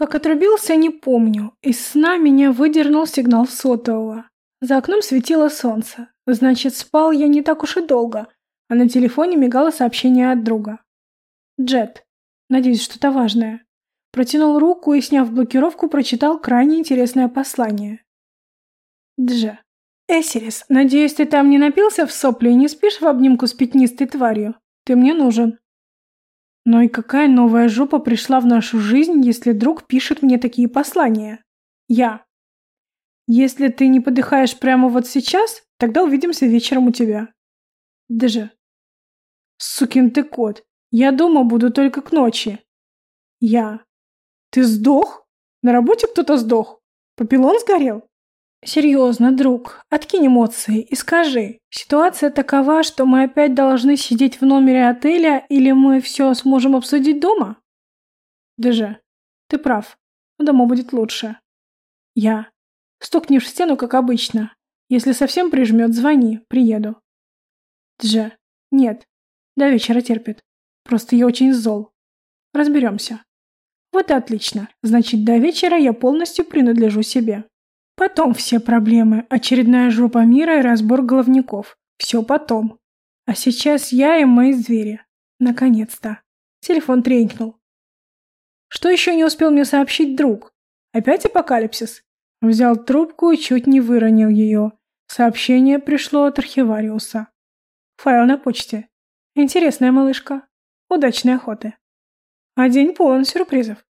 Как отрубился, не помню. Из сна меня выдернул сигнал сотового. За окном светило солнце. Значит, спал я не так уж и долго. А на телефоне мигало сообщение от друга. Джет. Надеюсь, что-то важное. Протянул руку и, сняв блокировку, прочитал крайне интересное послание. Дж. Эсерис, надеюсь, ты там не напился в сопли и не спишь в обнимку с пятнистой тварью? Ты мне нужен. Ну и какая новая жопа пришла в нашу жизнь, если друг пишет мне такие послания? Я. Если ты не подыхаешь прямо вот сейчас, тогда увидимся вечером у тебя. Дж. Сукин ты кот. Я дома буду только к ночи. Я. Ты сдох? На работе кто-то сдох? Папилон сгорел? Серьезно, друг, откинь эмоции и скажи, ситуация такова, что мы опять должны сидеть в номере отеля или мы все сможем обсудить дома? ДЖ, ты прав, дома будет лучше. Я. Стукни в стену, как обычно. Если совсем прижмет, звони, приеду. Дж. Нет, до вечера терпит. Просто я очень зол. Разберемся. Вот и отлично. Значит, до вечера я полностью принадлежу себе. Потом все проблемы. Очередная жопа мира и разбор головников. Все потом. А сейчас я и мои звери. Наконец-то. Телефон тренькнул. Что еще не успел мне сообщить друг? Опять апокалипсис? Взял трубку и чуть не выронил ее. Сообщение пришло от архивариуса. Файл на почте. Интересная малышка. Удачной охоты. А день полон сюрпризов.